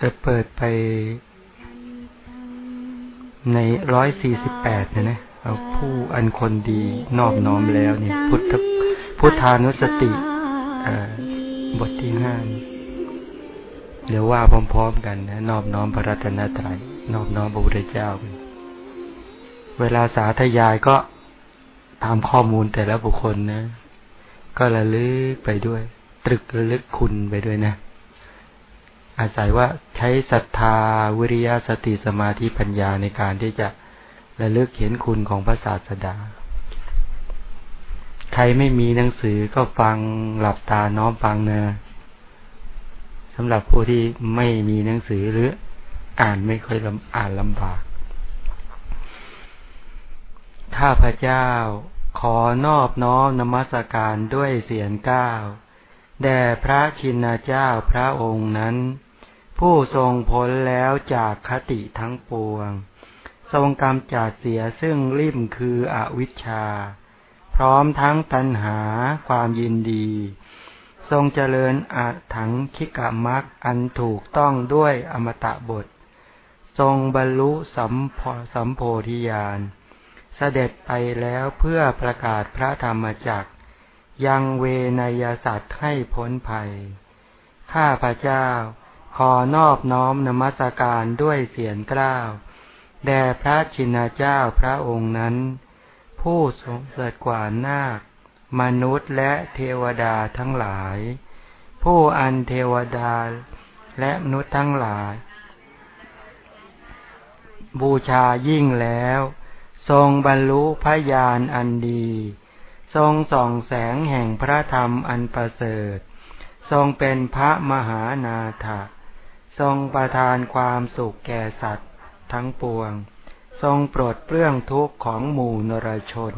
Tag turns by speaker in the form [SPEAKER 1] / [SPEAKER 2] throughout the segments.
[SPEAKER 1] จะเปิดไปในร้อยสี่สิบแปดนะนะเอาผู้อันคนดีนอบน้อมแล้วเนี่ยพุทธพุทธานุสติบทที่ห้าเดี๋ยวว่าพร้อมๆกันนะนอบน้อมพระรัตนตรัยนอบน้อมพระพุทธเจ้า เวลาสาธยายก็ตามข้อมูลแต่ละบุคคลนะ ก็ระลึกไปด้วย ตรึกระลึกคุณไปด้วยนะ อาศัยว่าใช้ศรัทธาวิริยะสติสมาธิปัญญาในการที่จะระลึกเห็นคุณของพระศาสดา ใครไม่มีหนังสือก็ฟังหลับตาน้อมฟังเนะสำหรับผู้ที่ไม่มีหนังสือหรืออ่านไม่ค่อยอ่านลำบาก ข้าพระเจ้าขอนอบน้อมนมัสการด้วยเสียงก้าวแด่พระชินเจ้าพระองค์นั้น ผู้ทรงพ้นแล้วจากคติทั้งปวง ทรงกำจัดเสียซึ่งริมคืออวิชชา พร้อมทั้งตัณหาความยินดี ทรงเจริญอาถังคิกามักอันถูกต้องด้วยอมตะบท ทรงบรรลุสัมพสัมโพธิญาณ เสด็จไปแล้วเพื่อประกาศพระธรรมจักยังเวนยสัตว์ให้พ้นภัย ข้าพระเจ้า ขอนอบน้อมนมัสการด้วยเสียงกล้าว แด่พระชินเจ้าพระองค์นั้น ผู้ทรงเสด็จกว่านาค มนุษย์และเทวดาทั้งหลาย ผู้อันเทวดาและมนุษย์ทั้งหลาย บูชายิ่งแล้ว ทรงบรรลุพยานอันดี ทรงส่องแสงแห่งพระธรรมอันประเสริฐ ทรงเป็นพระมหานาถ ทรงประทานความสุขแก่สัตว์ทั้งปวง ทรงปรดเปลื้องทุกข์ของหมู่นรชน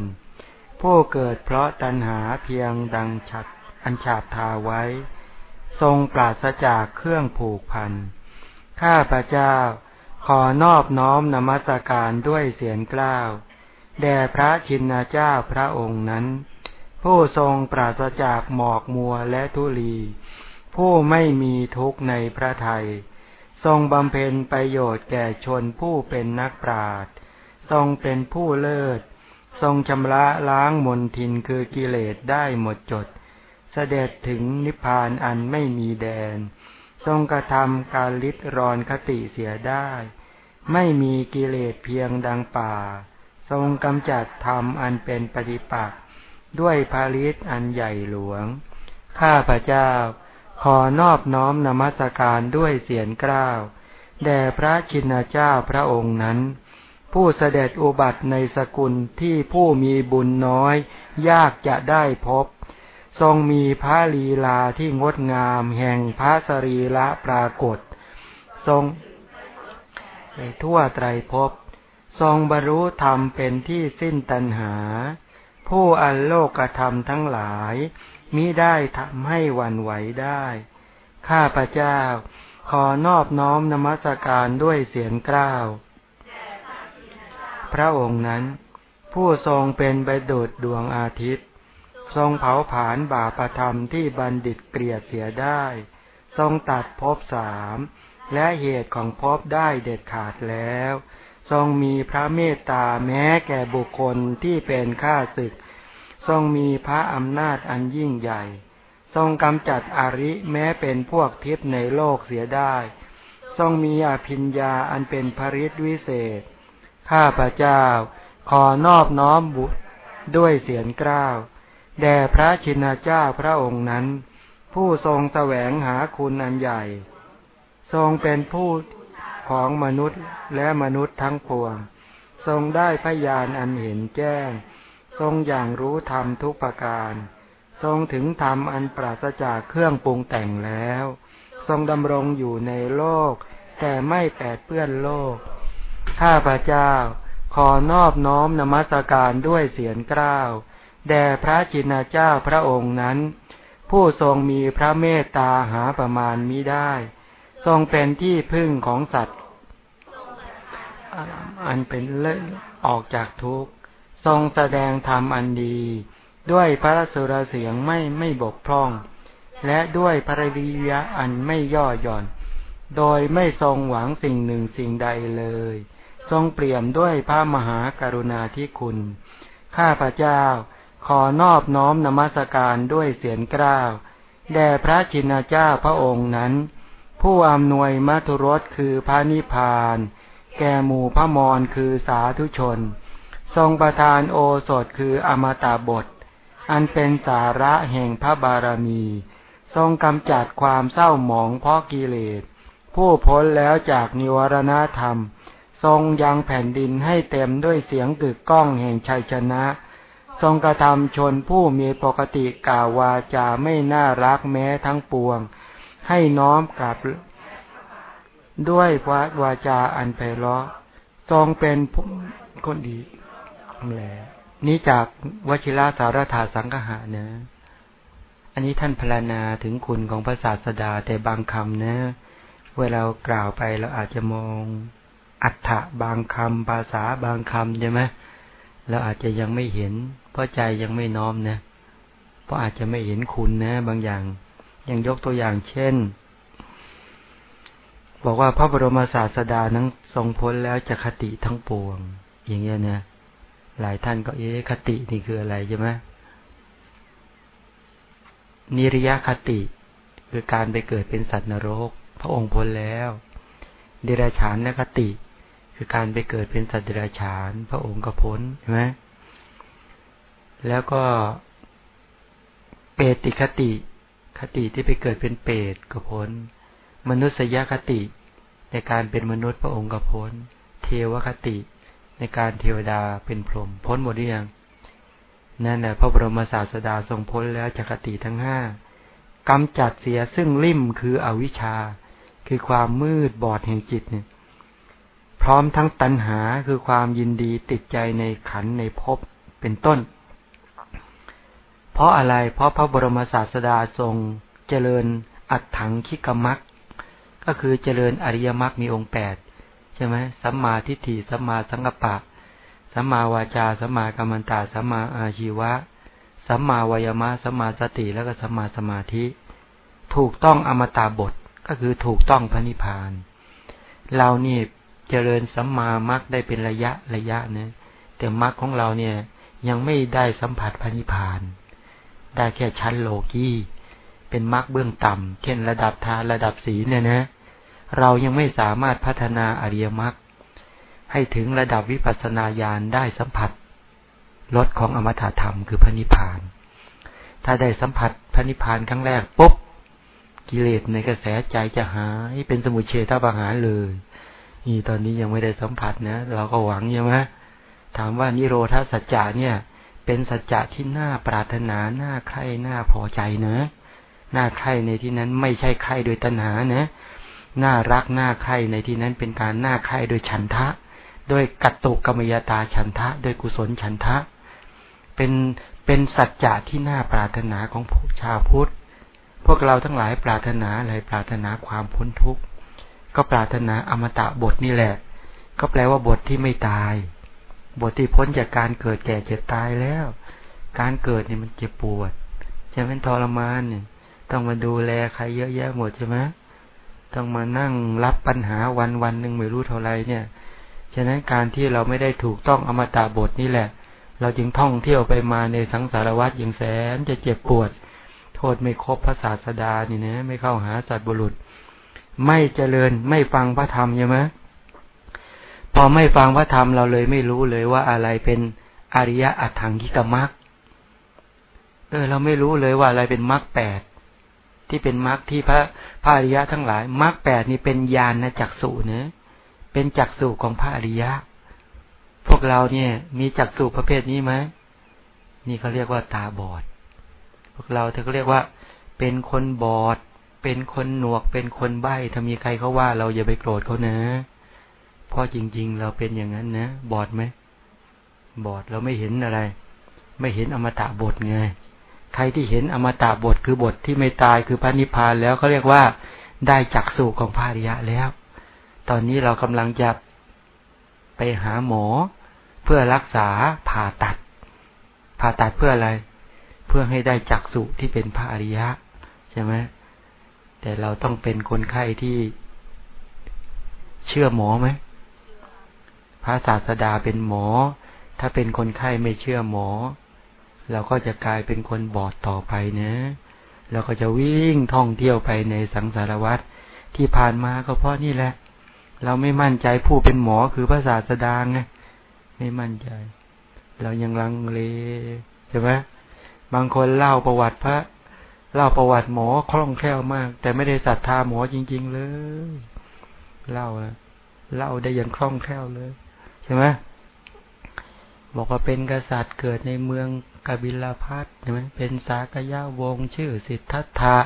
[SPEAKER 1] ผู้เกิดเพราะตัณหาเพียงดังฉัดอันฉาบทาไว้ ทรงปราศจากเครื่องผูกพัน ข้าพระเจ้าขอนอบน้อมนมัสการด้วยเสียงกล้าว แด่พระชินเจ้าพระองค์นั้น ผู้ทรงปราศจากหมอกมัวและทุลี ผู้ไม่มีทุกข์ในพระทัย ทรงบำเพ็ญประโยชน์แก่ชนผู้เป็นนักปราชญ์ทรงเป็นผู้เลิศ ทรงชำระล้างมนทินคือกิเลสได้หมดจด เสด็จถึงนิพพานอันไม่มีแดน ทรงกระทำการลิดรอนคติเสียได้ ไม่มีกิเลสเพียงดังป่า ทรงกำจัดธรรมอันเป็นปฏิปักษ์ด้วยภาริษอันใหญ่หลวง ข้าพระเจ้า ขอนอบน้อมนมัสการด้วยเสียงกล้าว แด่พระชินเจ้าพระองค์นั้น ผู้เสด็จอุบัติในสกุลที่ผู้มีบุญน้อย ยากจะได้พบ ทรงมีพระลีลาที่งดงามแห่งพระสรีละปรากฏ ทรงในทั่วไตรภพทรงบรรลุธรรมเป็นที่สิ้นตัณหา ผู้อันโลกธรรมทั้งหลาย มิได้ทำให้วันไหวได้ ข้าพระเจ้า ขอนอบน้อมนมัสการด้วยเสียงกล้าว พระองค์นั้น ผู้ทรงเป็นใบดุดดวงอาทิตย์ ทรงเผาผลาญบาปธรรมที่บัณฑิตเกลียดเสียได้ ทรงตัดภพสามและเหตุของภพได้เด็ดขาดแล้ว ทรงมีพระเมตตาแม้แก่บุคคลที่เป็นข้าศึก ทรงมีพระอำนาจอันยิ่งใหญ่ ทรงกำจัดอริแม้เป็นพวกทิพย์ในโลกเสียได้ ทรงมีอภิญญาอันเป็นภริษวิเศษ ข้าพระเจ้า ขอนอบน้อมบุตรด้วยเสียงกล้าว แด่พระชินเจ้าพระองค์นั้น ผู้ทรงแสวงหาคุณอันใหญ่ ทรงเป็นผู้ของมนุษย์และมนุษย์ทั้งปวง ทรงได้พยานอันเห็นแจ้ง ทรงอย่างรู้ธรรมทุกประการ ทรงถึงธรรมอันปราศจากเครื่องปรุงแต่งแล้ว ทรงดำรงอยู่ในโลก แต่ไม่แปดเปื้อนโลก ข้าพระเจ้า ขอนอบน้อมนมัสการด้วยเสียงกล้าวแด่พระจินเจ้าพระองค์นั้น ผู้ทรงมีพระเมตตาหาประมาณมิได้ ทรงเป็นที่พึ่งของสัตว์ อันเป็นเลิศออกจากทุกข์ ทรงแสดงธรรมอันดี ด้วยพระสุรเสียงไม่ไม่บกพร่อง และด้วยพระวิยะอันไม่ย่อหย่อน โดยไม่ทรงหวังสิ่งหนึ่งสิ่งใดเลย ทรงเปลี่ยมด้วยพระมหากรุณาธิคุณ ข้าพระเจ้าขอนอบน้อมนมัสการด้วยเสียงกล้าวแด่พระชินเจ้าพระองค์นั้น ผู้อำนวยมัทุรสคือพระนิพพาน แก่หมู่พระมรคือสาธุชน ทรงประทานโอสถคืออมตะบท อันเป็นสาระแห่งพระบารมี ทรงกำจัดความเศร้าหมองเพราะกิเลส ผู้พ้นแล้วจากนิวรณธรรม ทรงยังแผ่นดินให้เต็มด้วยเสียงกึกก้องแห่งชัยชนะ ทรงกระทำชนผู้มีปกติกล่าววาจาไม่น่ารักแม้ทั้งปวง ให้น้อมกลับด้วยวาวาจาอันไพเราะ ทรงเป็นคนดี แหละนี้จากวชิระสารถาสังหะนะ อันนี้ท่านพรรณนาถึงคุณของพระศาสดาแต่บางคำนะ เวลากล่าวไปเราอาจจะมองอัฏฐะบางคำภาษาบางคำใช่ไหมเราอาจจะยังไม่เห็น เพราะใจยังไม่น้อมนะ เพราะอาจจะไม่เห็นคุณนะ บางอย่าง ยังยกตัวอย่างเช่น บอกว่าพระบรมศาสดานั้นทรงพ้นแล้วจะคติทั้งปวง อย่างเงี้ยนะ หลายท่านก็เอ๊คตินี่คืออะไรใช่ไหมนิริยคติ คือการไปเกิดเป็นสัตว์นรก พระองค์พ้นแล้วเดรัจฉานและคติ คือการไปเกิดเป็นสัตว์เดรัจฉาน พระองค์ก็พ้นใช่ไหมแล้วก็เปติคติ คติที่ไปเกิดเป็นเปรตก็พ้น มนุษยคติ ในการเป็นมนุษย์พระองค์ก็พ้น เทวคติ ในการเทวดาเป็นพรหมพ้นหมดหรือยังนั่นแหละพระบรมศาสดาทรงพ้นแล้วจากติทั้งห้ากำจัดเสียซึ่งลิ่มคืออวิชชา คือความมืดบอดแห่งจิตเนี่ย พร้อมทั้งตัณหาคือความยินดีติดใจในขันในภพเป็นต้น เพราะอะไร เพราะพระบรมศาสดาทรงเจริญอัตถังคิกมักก็คือเจริญอริยมรรคมีองค์แปด ช่ไหมสัมมาทิฏฐิสัมมาสังกัปปะสัมมาวาจาสัมมากัมมันตาสัมมาอาชีวะสัมมาวายมะสัมมาสติแล้วก็สัมมาสมาธิ ถูกต้องอมตะบทก็คือถูกต้องพระนิพพาน เรานี่เจริญสัมมามักได้เป็นระยะระยะนะแต่มักของเราเนี่ยยังไม่ได้สัมผัสพันิพาน ได้แค่ชั้นโลกีเป็นมักเบื้องต่ำเช่นระดับทานระดับสีเนี่ยนะ เรายังไม่สามารถพัฒนาอริยมรรคให้ถึงระดับวิปัสสนาญาณได้สัมผัสรสของอมตะธรรมคือพระนิพพาน ถ้าได้สัมผัสพระนิพพานครั้งแรกปุ๊บกิเลสในกระแสใจจะหายเป็นสมุเฉทประหารเลยนี่ตอนนี้ยังไม่ได้สัมผัสนะเราก็หวังใช่ไหมถามว่านิโรธาสัจจะเนี่ย เป็นสัจจะที่น่าปรารถนาน่าใคร่น่าพอใจนะน่าใคร่ในที่นั้นไม่ใช่ใคร่โดยตัณหานะ น่ารักน่าใคร่ในที่นั้นเป็นการน่าใคร่โดยฉันทะ โดยกัตตุกรรมยตาฉันทะ โดยกุศลฉันทะ เป็นเป็นสัจจะที่น่าปรารถนาของชาวพุทธ พวกเราทั้งหลายปรารถนาอะไรปรารถนาความพ้นทุกข์ ก็ปรารถนาอมตะบทนี่แหละ ก็แปลว่าบทที่ไม่ตาย บทที่พ้นจากการเกิดแก่เจ็บตายแล้ว การเกิดเนี่ยมันเจ็บปวดจะเป็นทรมานเนี่ยต้องมาดูแลใครเยอะแยะหมดใช่ไหม ต้องมานั่งรับปัญหาวันวันหนึ่งไม่รู้เท่าไรเนี่ย ฉะนั้นการที่เราไม่ได้ถูกต้องอมตะบทนี่แหละ เราจึงท่องเที่ยวไปมาในสังสารวัฏอย่างแสนจะเจ็บปวด โทษไม่ครบพระศาสดานี่นะไม่เข้าหาสัตว์บุรุษ ไม่เจริญไม่ฟังพระธรรมใช่ไหมพอไม่ฟังพระธรรมเราเลยไม่รู้เลยว่าอะไรเป็นอริยะอัตถังกิกมักเออเราไม่รู้เลยว่าอะไรเป็นมรรคแปด ที่เป็นมรรคที่พระพระอริยะทั้งหลายมรรคแปดนี่เป็นญาณนะจักสุเนะเป็นจักสุของพระอริยะ พวกเราเนี่ย มีจักสุประเภทนี้ไหมนี่เขาเรียกว่าตาบอด พวกเราเธอก็เรียกว่า เป็นคนบอด เป็นคนหนวก เป็นคนใบ้ถ้ามีใครเขาว่า เราอย่าไปโกรธเขานะเพราะจริง ๆ เราเป็นอย่างนั้นนะบอดไหมบอดเราไม่เห็นอะไร ไม่เห็นอมตะบทไง ใครที่เห็นอมตะบทคือบทที่ไม่ตายคือพระนิพพานแล้วเขาเรียกว่าได้จักสูของพระริยะแล้ว ตอนนี้เรากำลังจะไปหาหมอ เพื่อรักษาผ่าตัด ผ่าตัดเพื่ออะไร เพื่อให้ได้จักสุที่เป็นพระอริยะ ใช่ไหมแต่เราต้องเป็นคนไข้ที่เชื่อหมอไหมพระศาสดาเป็นหมอ ถ้าเป็นคนไข้ไม่เชื่อหมอ เราก็จะกลายเป็นคนบอดต่อไปนะเราก็จะวิ่งท่องเที่ยวไปในสังสารวัฏที่ผ่านมาก็เพราะนี่แหละ เราไม่มั่นใจผู้เป็นหมอคือพระศาสดาไงไม่มั่นใจ เรายังลังเลใช่ไหมบางคนเล่าประวัติพระ เล่าประวัติหมอคล่องแคล่วมาก แต่ไม่ได้ศรัทธาหมอจริง ๆ เลย เล่าเล่าได้อย่างคล่องแคล่วเลย ใช่ไหมบอกว่าเป็นกษัตริย์เกิดในเมือง กบิลพัทใช่ไหมเป็นสากยะวงชื่อสิทธัตถะ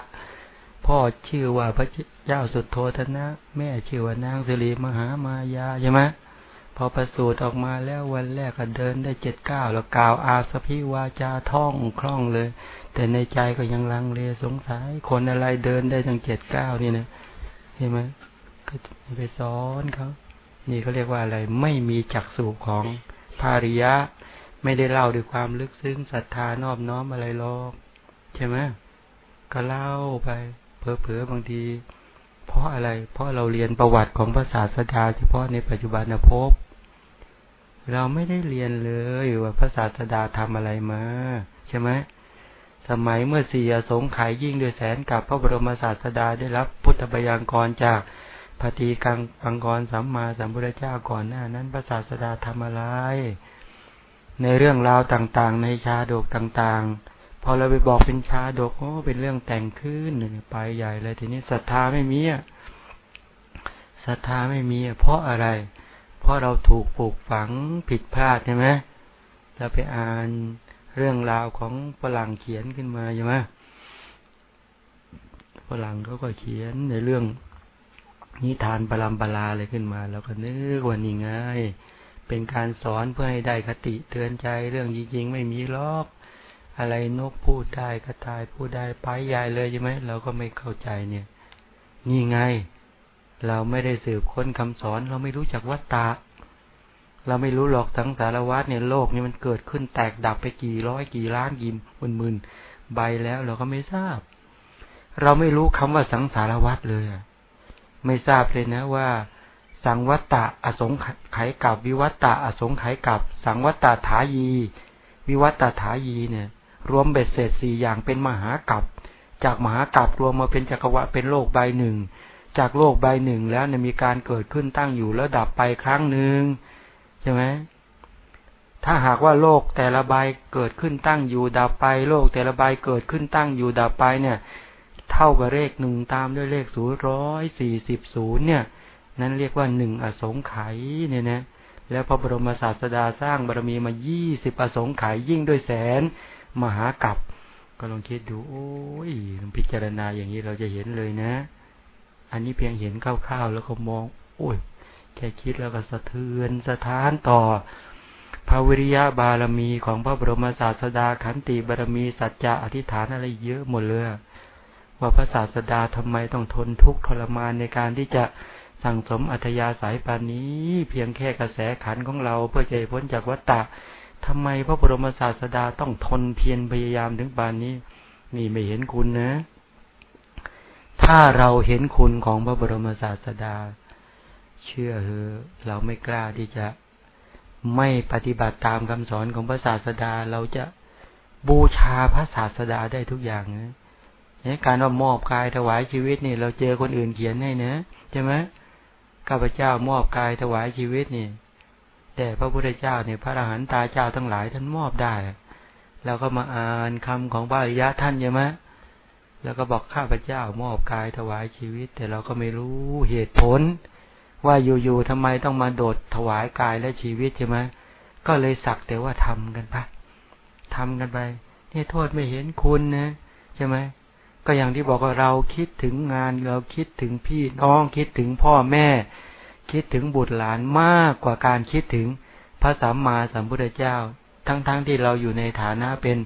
[SPEAKER 1] พ่อชื่อว่าพระเจ้าสุดโทธนะ แม่ชื่อว่านางสิริมหามายาใช่ไหมพอประสูติออกมาแล้ววันแรกก็เดินได้เจ็ดเก้าแล้วกล่าวอาสพิวาจาท่องคล่องเลย แต่ในใจก็ยังลังเลสงสัยคนอะไรเดินได้ทั้งเจ็ดเก้านี่นะเห็นไหมก็ไปสอนเขานี่เขาเรียกว่าอะไร ไม่มีจักสูบของภาริยะ ไม่ได้เล่าด้วยความลึกซึ้งศรัทธานอบน้อมอะไรหรอกใช่ไหมก็เล่าไปเพอๆบางที เพราะอะไร เพราะเราเรียนประวัติของภาษาสดาเฉพาะในปัจจุบันภพเราไม่ได้เรียนเลยว่าภาษาสดาทำอะไรมาใช่ไหมสมัยเมื่อสี่อสงไขยยิ่งด้วยแสนกับพระบรมศาสดาได้รับพุทธบัญญัติกรจากปฏิกังปังกรสัมมาสัมพุทธเจ้าก่อนหน้านั้นพระศาสดาทำอะไร ในเรื่องราวต่างๆ ในชาดกต่างๆ พอเราไปบอกเป็นชาดกโอ้เป็นเรื่องแต่งขึ้นไปใหญ่เลยทีนี้ศรัทธาไม่มีอะศรัทธาไม่มีเพราะอะไร เพราะเราถูกปลูกฝังผิดพลาดใช่ไหมเราไปอ่านเรื่องราวของฝรั่งเขียนขึ้นมาใช่ไหมฝรั่งเขาก็เขียนในเรื่องนิทานปรามปลาอะไรขึ้นมา แล้วก็นึกว่านี่ไง เป็นการสอนเพื่อให้ได้คติเตือนใจเรื่องจริงๆ ไม่มีลอกอะไรนกพูดได้กระต่ายพูดได้ไปใหญ่เลยใช่ไหมเราก็ไม่เข้าใจเนี่ย นี่ไง เราไม่ได้สืบค้นคำสอน เราไม่รู้จักวัตตะ เราไม่รู้หรอกสังสารวัฏเนี่ยโลกนี้มันเกิดขึ้นแตกดับไปกี่ร้อยกี่ล้านกี่หมื่นหมื่นใบแล้วเราก็ไม่ทราบ เราไม่รู้คำว่าสังสารวัฏเลยไม่ทราบเลยนะว่า สังวัตตะอสงไขกับวิวัตตะอสงไขกับ สังวัตตะถายี วิวัตตะถายีเนี่ย รวมเบ็ดเสร็จสี่อย่างเป็นมหากับจากมหากับรวมมาเป็นจักรวะเป็นโลกใบหนึ่ง จากโลกใบหนึ่งแล้วเนี่ยมีการเกิดขึ้นตั้งอยู่แล้วดับไปครั้งหนึ่งใช่ไหมถ้าหากว่าโลกแต่ละใบเกิดขึ้นตั้งอยู่ดับไป โลกแต่ละใบเกิดขึ้นตั้งอยู่ดับไปเนี่ย เท่ากับเลขหนึ่งตามด้วยเลขศูนย์ร้อยสี่สิบศูนย์เนี่ย นั้นเรียกว่าหนึ่งอสงไขยเนี่ยนะ แล้วพระบรมศาสดาสร้างบารมีมายี่สิบอสงไขยยิ่งด้วยแสน มหากับก็ลองคิดดูโอ้ยพิจารณาอย่างนี้เราจะเห็นเลยนะ อันนี้เพียงเห็นคร่าวๆแล้วก็มอง โอ้ยแค่คิดแล้วก็สะเทือนสะท้านต่อภาวิริยะบารมีของพระบรมศาสดาขันติบารมีสัจจะอธิษฐานอะไรเยอะหมดเลยว่าพระศาสดาทำไมต้องทนทุกข์ทรมานในการที่จะ สั่งสมอัธยาสายปานนี้ เพียงแค่กระแสขันของเราเพื่อจะพ้นจากวัฏฏะทำไมพระบรมศาสดาต้องทนเพียรพยายามถึงปานนี้ นี่ไม่เห็นคุณนะ ถ้าเราเห็นคุณของพระบรมศาสดา เชื่อเถอะเราไม่กล้าที่จะไม่ปฏิบัติตามคำสอนของพระศาสดาเราจะบูชาพระศาสดาได้ทุกอย่างนะเนี่ยการว่ามอบกายถวายชีวิตนี่ เราเจอคนอื่นเขียนให้นะใช่ไหม ข้าพเจ้ามอบกายถวายชีวิตนี่แต่พระพุทธเจ้าเนี่ยพระอรหันตาเจ้าทั้งหลายท่านมอบได้เราก็มาอ่านคำของพระอริยะท่านใช่ไหมแล้วก็บอกข้าพเจ้ามอบกายถวายชีวิต แต่เราก็ไม่รู้เหตุผล ว่าอยู่ๆทำไมต้องมาโดดถวายกายและชีวิตใช่ไหมก็เลยสักแต่ว่าทำกันไปทำกันไปนี่โทษไม่เห็นคุณนะใช่ไหม ก็อย่างที่บอกว่าเราคิดถึงงานเราคิดถึงพี่น้องคิดถึงพ่อแม่ คิดถึงบุตรหลานมากกว่าการคิดถึงพระสัมมาสัมพุทธเจ้า ทั้งๆทที่เราอยู่ในฐานะเป็น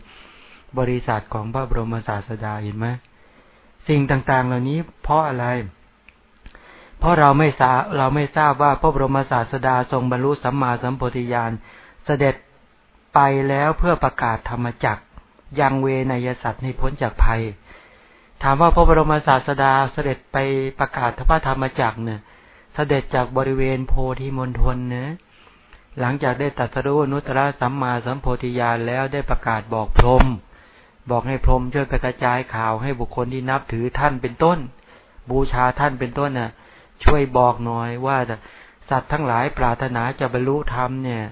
[SPEAKER 1] บริษัทของพระบรมศาสดาเห็นไหมสิ่งต่างๆ เหล่านี้เพราะอะไร เพราะเราไม่ทราบเราไม่ทราบว่าพระบรมศาสดาทรงบรรลุสัมมาสัมปธิญาณเสด็จไปแล้วเพื่อประกาศธรรมจักยังเวนยสัตว์ให้พ้นจากภัย ถามว่าพระบรมศาสดาเสด็จไปประกาศพระธรรมจักเนี่ยเสด็จจากบริเวณโพธิมณฑลเนะหลังจากได้ตัดสรู้นุตตรสัมมาสัมโพธิญาณแล้วได้ประกาศบอกพรมบอกให้พรมช่วยไปกระจายข่าวให้บุคคลที่นับถือท่านเป็นต้น บูชาท่านเป็นต้นน่ะ ช่วยบอกหน่อยว่าสัตว์ทั้งหลายปรารถนาจะบรรลุธรรมเนี่ย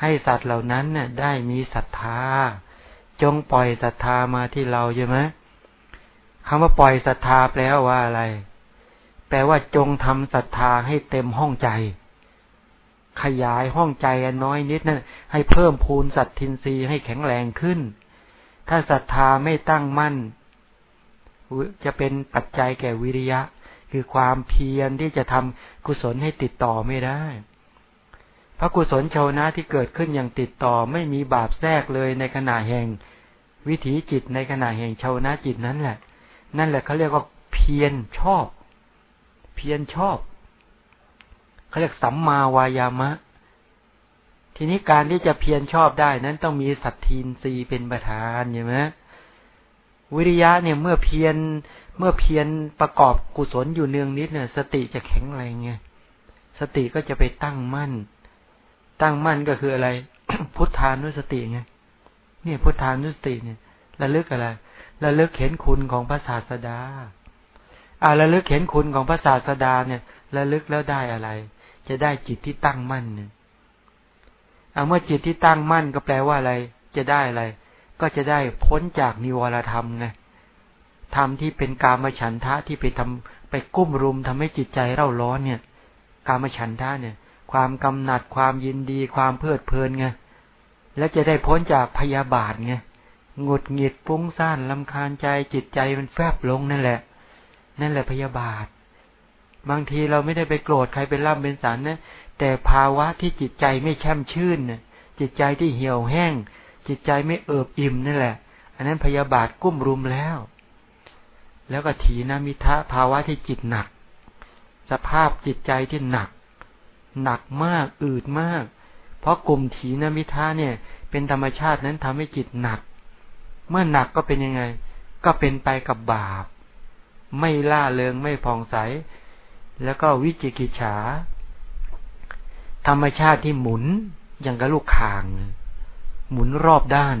[SPEAKER 1] ให้สัตว์เหล่านั้นเนี่ยได้มีศรัทธา จงปล่อยศรัทธามาที่เราใช่ไหม คำว่าปล่อยศรัทธาแปลว่าอะไร แปลว่าจงทำศรัทธาให้เต็มห้องใจ ขยายห้องใจอันน้อยนิดนะั่นให้เพิ่มพูนสัตทินรีให้แข็งแรงขึ้น ถ้าศรัทธาไม่ตั้งมั่น จะเป็นปัจจัยแก่วิริยะ คือความเพียรที่จะทำกุศลให้ติดต่อไม่ได้พระกุศลชาวนะที่เกิดขึ้นอย่างติดต่อไม่มีบาปแทรกเลยในขณะแห่ง วิถีจิตในขณะแห่งชาวนะจิตนั้นแหละ นั่นแหละเขาเรียกว่าเพียรชอบ เพียรชอบเขาเรียกสัมมาวายามะ ทีนี้การที่จะเพียรชอบได้นั้นต้องมีสัตทีนรีเป็นประธานใช่ไหมวิริยะเนี่ยเมื่อเพียรเมื่อเพียรประกอบกุศลอยู่เนืองนิดเนี่ย สติจะแข็งแรงไงสติก็จะไปตั้งมั่น ตั้งมั่นก็คืออะไร พุทธานุสติไงเนี่ยพุทธานุสติเนี่ยระลึกอะไร ระลึกเห็นคุณของพระศาสดาอ่าระลึกเห็นคุณของพระศาสดาเนี่ยระลึกแล้วได้อะไร จะได้จิตที่ตั้งมั่นเนี่ยเอาเมื่อจิตที่ตั้งมั่นก็แปลว่าอะไร จะได้อะไร ก็จะได้พ้นจากนิวรธรรมไงธรรมที่เป็นกามฉันทะที่ไปทำไปกุ้มรุมทำให้จิตใจเร่าร้อนเนี่ย กามฉันทะเนี่ย ความกำหนัดความยินดี ความเพลิดเพลินไงแล้วจะได้พ้นจากพยาบาทไง หงุดหงิดปุ้งซ่านลำคาญใจจิตใจมันแฟบลงนั่นแหละ นั่นแหละพยาบาท บางทีเราไม่ได้ไปโกรธใครเป็นร่ำเป็นสันนะแต่ภาวะที่จิตใจไม่แช่มชื่นนี่ยจิตใจที่เหี่ยวแห้ง จิตใจไม่เอิบอิ่มนั่นแหละ อันนั้นพยาบาทกุ้มรุมแล้ว แล้วก็ถีนามิทะภาวะที่จิตหนัก สภาพจิตใจที่หนัก หนักมากอืดมาก เพราะกลุ่มถีนามิทะเนี่ย เป็นธรรมชาตินั้นทำให้จิตหนัก เมื่อหนักก็เป็นยังไง ก็เป็นไปกับบาป ไม่ล่าเริงไม่ผ่องใส แล้วก็วิจิกิจฉา ธรรมชาติที่หมุนอย่างกับลูกข่าง หมุนรอบด้าน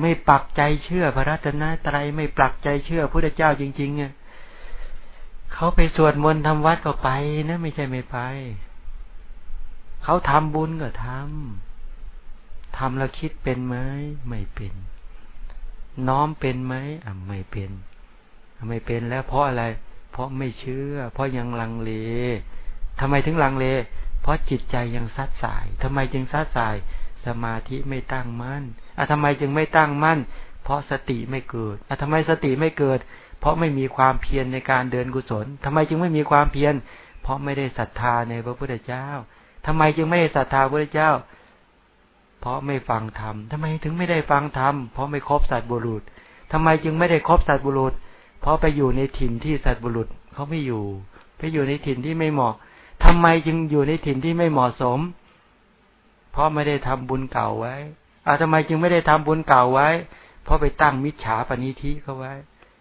[SPEAKER 1] ไม่ปักใจเชื่อพระรัตนตรัยไม่ปักใจเชื่อพระเจ้าจริงๆเนี่ยเขาไปสวดมนต์ทำวัดก็ไปนะ ไม่ใช่ไม่ไป เขาทำบุญก็ทำ ทำแล้วคิดเป็นไหมไม่เป็น น้อมเป็นไหมอะไม่เป็น ไม่เป็นแล้วเพราะอะไร เพราะไม่เชื่อ เพราะยังลังเลทำไมถึงลังเล เพราะจิตใจยังซัดสายทำไมจึงซัดสาย สมาธิไม่ตั้งมั่นอะทำไมจึงไม่ตั้งมั่น เพราะสติไม่เกิดอะทำไมสติไม่เกิด เพราะไม่มีความเพียรในการเดินกุศลทำไมจึงไม่มีความเพียร เพราะไม่ได้ศรัทธาในพระพุทธเจ้าทำไมจึงไม่ได้ศรัทธาพระพุทธเจ้า เพราะไม่ฟังธรรมทำไมถึงไม่ได้ฟังธรรมเพราะไม่ครบสัตบุรุษทำไมจึงไม่ได้ครบสัตบุรุษ เพราะไปอยู่ในถิ่นที่สัตบุรุษเขาไม่อยู่ ไปอยู่ในถิ่นที่ไม่เหมาะทำไมจึงอยู่ในถิ่นที่ไม่เหมาะสม เพราะไม่ได้ทำบุญเก่าไว้อาทำไมจึงไม่ได้ทำบุญเก่าไว้ เพราะไปตั้งมิจฉาปณิธิเขาไว้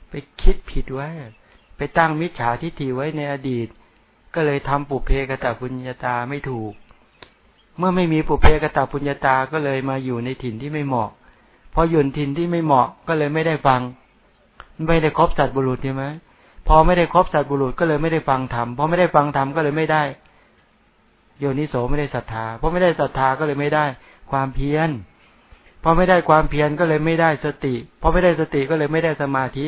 [SPEAKER 1] ไปคิดผิดไว้ ไปตั้งมิจฉาทิฏฐิไว้ในอดีต ก็เลยทำปุเพกตะปุญญาตาไม่ถูก เมื่อไม่มีปุเพกตะปุญญาตาก็เลยมาอยู่ในถิ่นที่ไม่เหมาะพออยู่ถิ่นที่ไม่เหมาะก็เลยไม่ได้ฟัง ไม่ได้ครบจัดบุรุษใช่ไหมพอไม่ได้ครบสัตบุรุษก็เลยไม่ได้ฟังธรรมพอไม่ได้ฟังธรรมก็เลยไม่ได้โยนิโสไม่ได้ศรัทธาเพราะไม่ได้ศรัทธาก็เลยไม่ได้ ความเพียรพอไม่ได้ความเพียรก็เลยไม่ได้สติพอไม่ได้สติก็เลยไม่ได้สมาธิ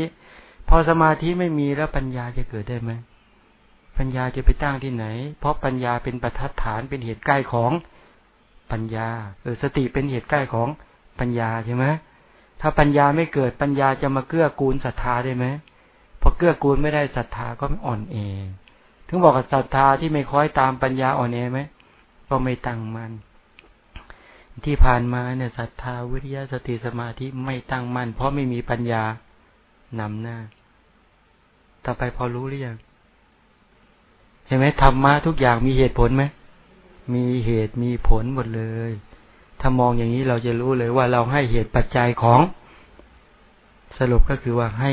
[SPEAKER 1] พอสมาธิไม่มีแล้วปัญญาจะเกิดได้ไหมปัญญาจะไปตั้งที่ไหน เพราะปัญญาเป็นประทัดฐานเป็นเหตุใกล้ของ ปัญญาเออสติเป็นเหตุใกล้ของปัญญาใช่ไหมถ้าปัญญาไม่เกิดปัญญาจะมาเกื้อกูลศรัทธาได้ไหมพอเกื้อกูลไม่ได้ศรัทธาก็อ่อนเองถึงบอกกับศรัทธาที่ไม่คอยตามปัญญาอ่อนเองไหมก็ไม่ตั้งมัน่นที่ผ่านมาเนี่ยศรัทธาวิริยะสติสมาธิไม่ตั้งมัน่นเพราะไม่มีปัญญานำหน้า ต่อไปพอรู้หรือยังเห็นไหมธรรมะทุกอย่างมีเหตุผลไหม มีเหตุมีผลหมดเลย ถ้ามองอย่างนี้เราจะรู้เลยว่าเราให้เหตุปัจจัยของ สรุปก็คือว่าให้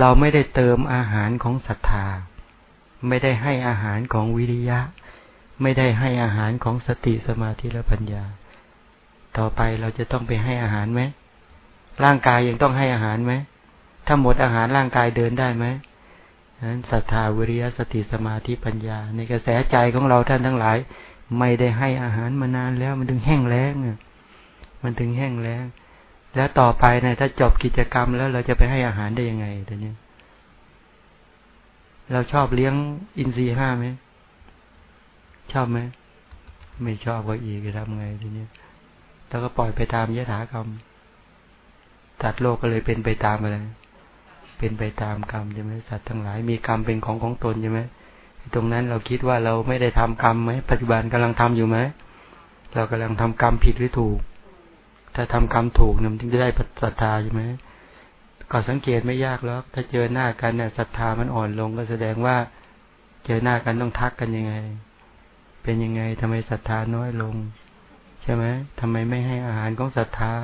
[SPEAKER 1] เราไม่ได้เติมอาหารของศรัทธา ไม่ได้ให้อาหารของวิริยะ ไม่ได้ให้อาหารของสติสมาธิและปัญญา ต่อไปเราจะต้องไปให้อาหารไหมร่างกายยังต้องให้อาหารไหมถ้าหมดอาหารร่างกายเดินได้ไหมนั้นศรัทธาวิริยะสติสมาธิปัญญา ในกระแสใจของเราท่านทั้งหลาย ไม่ได้ให้อาหารมานานแล้ว มันถึงแห้งแล้งมันถึงแห้งแล้ง แล้วต่อไปนะถ้าจบกิจกรรมแล้วเราจะไปให้อาหารได้ยังไงตอนนี้เราชอบเลี้ยงอินทรีห้าไหมชอบไหมไม่ชอบก็อีกจะทำไงทีนี้แล้วก็ปล่อยไปตามยถากรรมตัดโลกก็เลยเป็นไปตามอะไรเป็นไปตามกรรมใช่ไหมสัตว์ทั้งหลายมีกรรมเป็นของของตนใช่ไหม ตรงนั้นเราคิดว่าเราไม่ได้ทำกรรมไหมปัจจุบันกำลังทำอยู่ไหมเรากำลังทำกรรมผิดหรือถูก ถ้าทำกรรมถูกเนี่ยมันถึงจะได้ศรัทธาใช่ไหมก็สังเกตไม่ยากแล้วถ้าเจอหน้ากันเนี่ยศรัทธามันอ่อนลงก็แสดงว่า เจอหน้ากันต้องทักกันยังไง เป็นยังไงทำไมศรัทธาน้อยลง ใช่ไหมทำไมไม่ให้อาหารของศรัทธา